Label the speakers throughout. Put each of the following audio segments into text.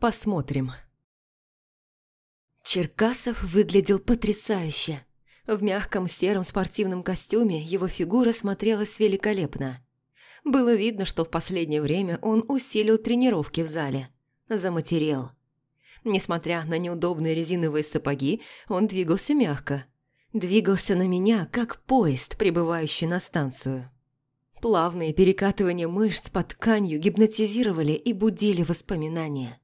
Speaker 1: Посмотрим. Черкасов выглядел потрясающе. В мягком сером спортивном костюме его фигура смотрелась великолепно. Было видно, что в последнее время он усилил тренировки в зале. Заматерел. Несмотря на неудобные резиновые сапоги, он двигался мягко. Двигался на меня, как поезд, прибывающий на станцию. Плавные перекатывания мышц под тканью гипнотизировали и будили воспоминания.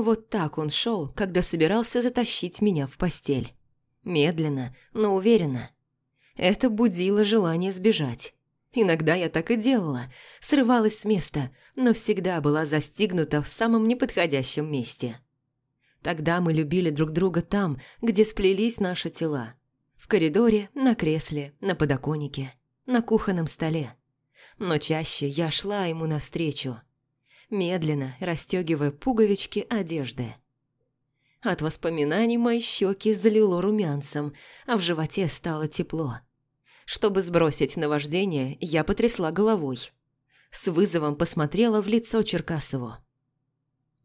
Speaker 1: Вот так он шел, когда собирался затащить меня в постель. Медленно, но уверенно. Это будило желание сбежать. Иногда я так и делала, срывалась с места, но всегда была застигнута в самом неподходящем месте. Тогда мы любили друг друга там, где сплелись наши тела. В коридоре, на кресле, на подоконнике, на кухонном столе. Но чаще я шла ему навстречу, медленно расстегивая пуговички одежды. От воспоминаний мои щеки залило румянцем, а в животе стало тепло. Чтобы сбросить наваждение, я потрясла головой. С вызовом посмотрела в лицо Черкасову.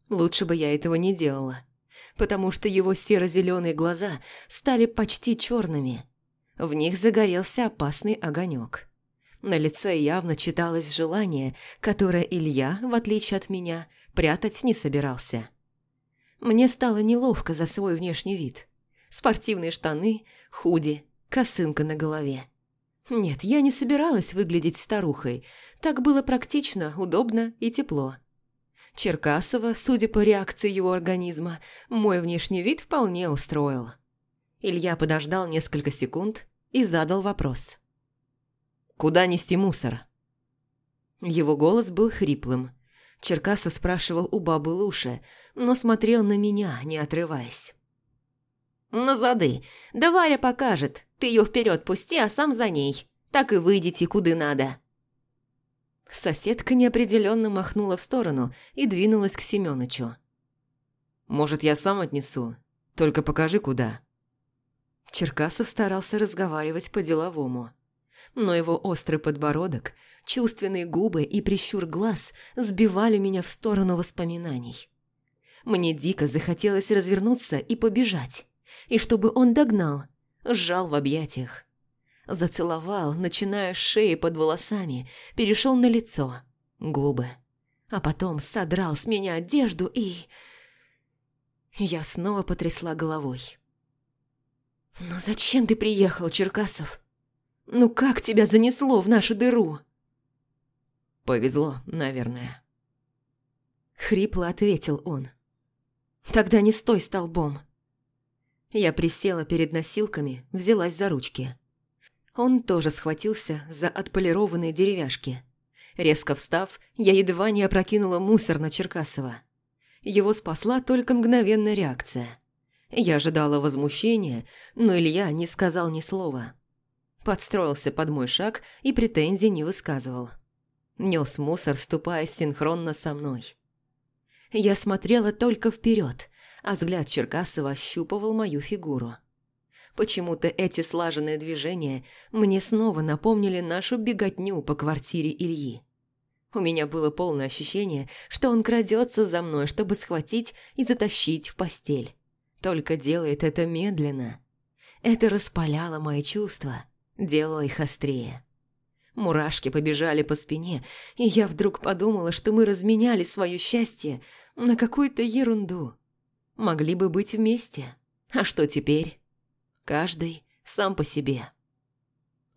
Speaker 1: Лучше бы я этого не делала, потому что его серо-зеленые глаза стали почти черными. В них загорелся опасный огонек. На лице явно читалось желание, которое Илья, в отличие от меня, прятать не собирался. Мне стало неловко за свой внешний вид. Спортивные штаны, худи, косынка на голове. Нет, я не собиралась выглядеть старухой. Так было практично, удобно и тепло. Черкасова, судя по реакции его организма, мой внешний вид вполне устроил. Илья подождал несколько секунд и задал вопрос. Куда нести мусор?» Его голос был хриплым. Черкасов спрашивал у бабы Луши, но смотрел на меня, не отрываясь. «На зады. Да Варя покажет. Ты ее вперед пусти, а сам за ней. Так и выйдите, куда надо». Соседка неопределенно махнула в сторону и двинулась к Семёнычу. «Может, я сам отнесу? Только покажи, куда». Черкасов старался разговаривать по-деловому но его острый подбородок, чувственные губы и прищур глаз сбивали меня в сторону воспоминаний. Мне дико захотелось развернуться и побежать, и чтобы он догнал, сжал в объятиях. Зацеловал, начиная с шеи под волосами, перешел на лицо, губы. А потом содрал с меня одежду и... Я снова потрясла головой. «Ну зачем ты приехал, Черкасов?» Ну как тебя занесло в нашу дыру?» «Повезло, наверное». Хрипло ответил он. «Тогда не стой столбом». Я присела перед носилками, взялась за ручки. Он тоже схватился за отполированные деревяшки. Резко встав, я едва не опрокинула мусор на Черкасова. Его спасла только мгновенная реакция. Я ожидала возмущения, но Илья не сказал ни слова подстроился под мой шаг и претензий не высказывал. Нес мусор, ступая синхронно со мной. Я смотрела только вперед, а взгляд Черкасова ощупывал мою фигуру. Почему-то эти слаженные движения мне снова напомнили нашу беготню по квартире Ильи. У меня было полное ощущение, что он крадется за мной, чтобы схватить и затащить в постель. Только делает это медленно. Это распаляло мои чувства делало их острее. Мурашки побежали по спине, и я вдруг подумала, что мы разменяли свое счастье на какую-то ерунду. Могли бы быть вместе. А что теперь? Каждый сам по себе.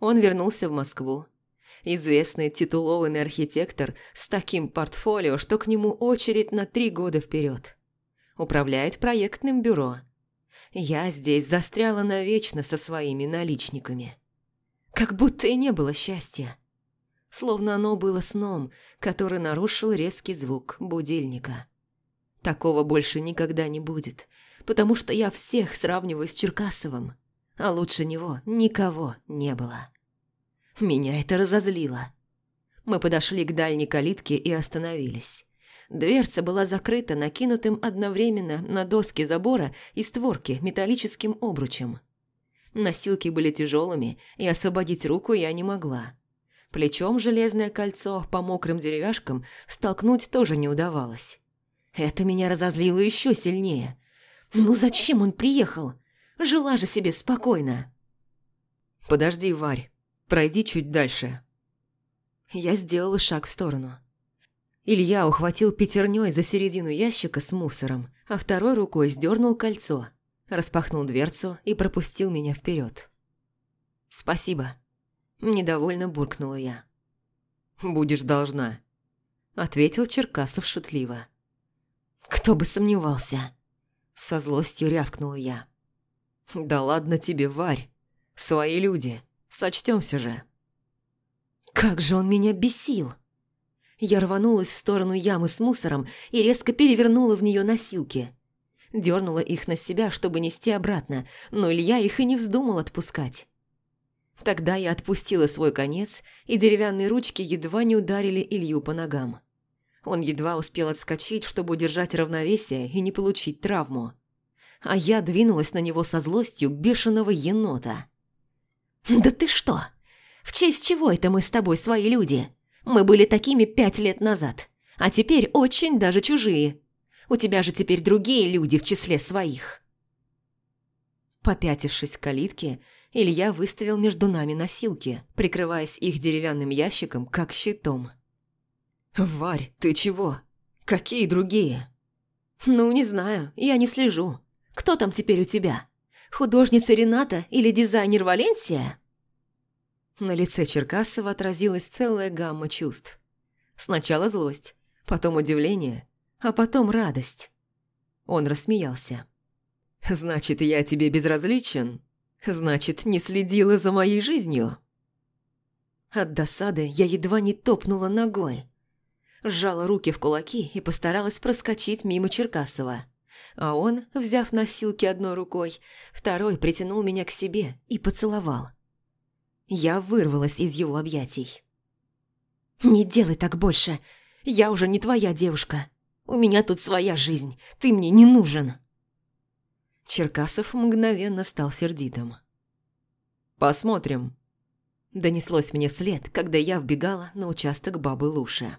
Speaker 1: Он вернулся в Москву. Известный титулованный архитектор с таким портфолио, что к нему очередь на три года вперед. Управляет проектным бюро. Я здесь застряла навечно со своими наличниками. Как будто и не было счастья. Словно оно было сном, который нарушил резкий звук будильника. Такого больше никогда не будет, потому что я всех сравниваю с Черкасовым, а лучше него никого не было. Меня это разозлило. Мы подошли к дальней калитке и остановились. Дверца была закрыта накинутым одновременно на доски забора и створки металлическим обручем. Носилки были тяжелыми, и освободить руку я не могла. Плечом железное кольцо по мокрым деревяшкам столкнуть тоже не удавалось. Это меня разозлило еще сильнее. Ну зачем он приехал? Жила же себе спокойно. «Подожди, Варь, пройди чуть дальше». Я сделала шаг в сторону. Илья ухватил пятерней за середину ящика с мусором, а второй рукой сдернул кольцо, распахнул дверцу и пропустил меня вперед. «Спасибо», – недовольно буркнула я. «Будешь должна», – ответил Черкасов шутливо. «Кто бы сомневался», – со злостью рявкнула я. «Да ладно тебе, Варь, свои люди, сочтёмся же». Как же он меня бесил! Я рванулась в сторону ямы с мусором и резко перевернула в нее носилки. Дернула их на себя, чтобы нести обратно, но Илья их и не вздумал отпускать. Тогда я отпустила свой конец, и деревянные ручки едва не ударили Илью по ногам. Он едва успел отскочить, чтобы удержать равновесие и не получить травму. А я двинулась на него со злостью бешеного енота. «Да ты что? В честь чего это мы с тобой свои люди? Мы были такими пять лет назад, а теперь очень даже чужие. У тебя же теперь другие люди в числе своих». Попятившись к калитке, Илья выставил между нами носилки, прикрываясь их деревянным ящиком, как щитом. «Варь, ты чего? Какие другие?» «Ну, не знаю, я не слежу. Кто там теперь у тебя? Художница Рената или дизайнер Валенсия?» На лице Черкасова отразилась целая гамма чувств. Сначала злость, потом удивление, а потом радость. Он рассмеялся. «Значит, я тебе безразличен? Значит, не следила за моей жизнью?» От досады я едва не топнула ногой. Сжала руки в кулаки и постаралась проскочить мимо Черкасова. А он, взяв носилки одной рукой, второй притянул меня к себе и поцеловал. Я вырвалась из его объятий. «Не делай так больше. Я уже не твоя девушка. У меня тут своя жизнь. Ты мне не нужен». Черкасов мгновенно стал сердитым. «Посмотрим», – донеслось мне вслед, когда я вбегала на участок бабы Луши.